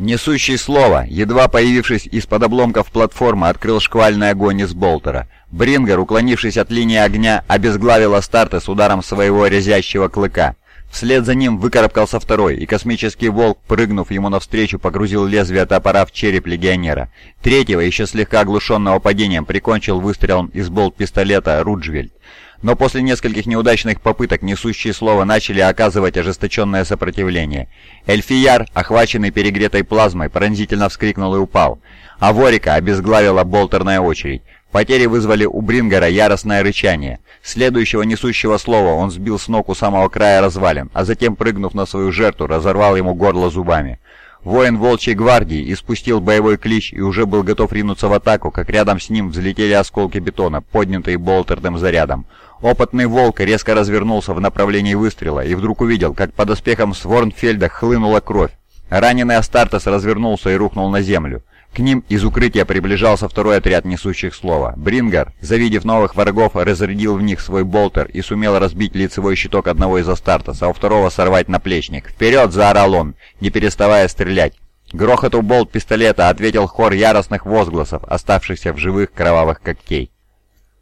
Несущий слово, едва появившись из-под обломков платформы, открыл шквальный огонь из болтера. Брингер, уклонившись от линии огня, обезглавил Астарте с ударом своего резящего клыка. Вслед за ним выкарабкался второй, и космический волк, прыгнув ему навстречу, погрузил лезвие топора в череп легионера. Третьего, еще слегка оглушенного падением, прикончил выстрелом из болт-пистолета Руджвельд. Но после нескольких неудачных попыток несущие слова начали оказывать ожесточенное сопротивление. Эльфияр, охваченный перегретой плазмой, пронзительно вскрикнул и упал. А Ворика обезглавила болтерная очередь. Потери вызвали у Брингера яростное рычание. Следующего несущего слова он сбил с ног у самого края развалин, а затем, прыгнув на свою жертву, разорвал ему горло зубами. Воин Волчьей гвардии испустил боевой клич и уже был готов ринуться в атаку, как рядом с ним взлетели осколки бетона, поднятые болтерным зарядом. Опытный волк резко развернулся в направлении выстрела и вдруг увидел, как под оспехом Сворнфельда хлынула кровь. Раненый Астартес развернулся и рухнул на землю. К ним из укрытия приближался второй отряд несущих слова. Брингар, завидев новых врагов, разрядил в них свой болтер и сумел разбить лицевой щиток одного из Астартес, а у второго сорвать наплечник. «Вперед!» — заорал он, не переставая стрелять. Грохоту болт пистолета ответил хор яростных возгласов, оставшихся в живых кровавых когтей.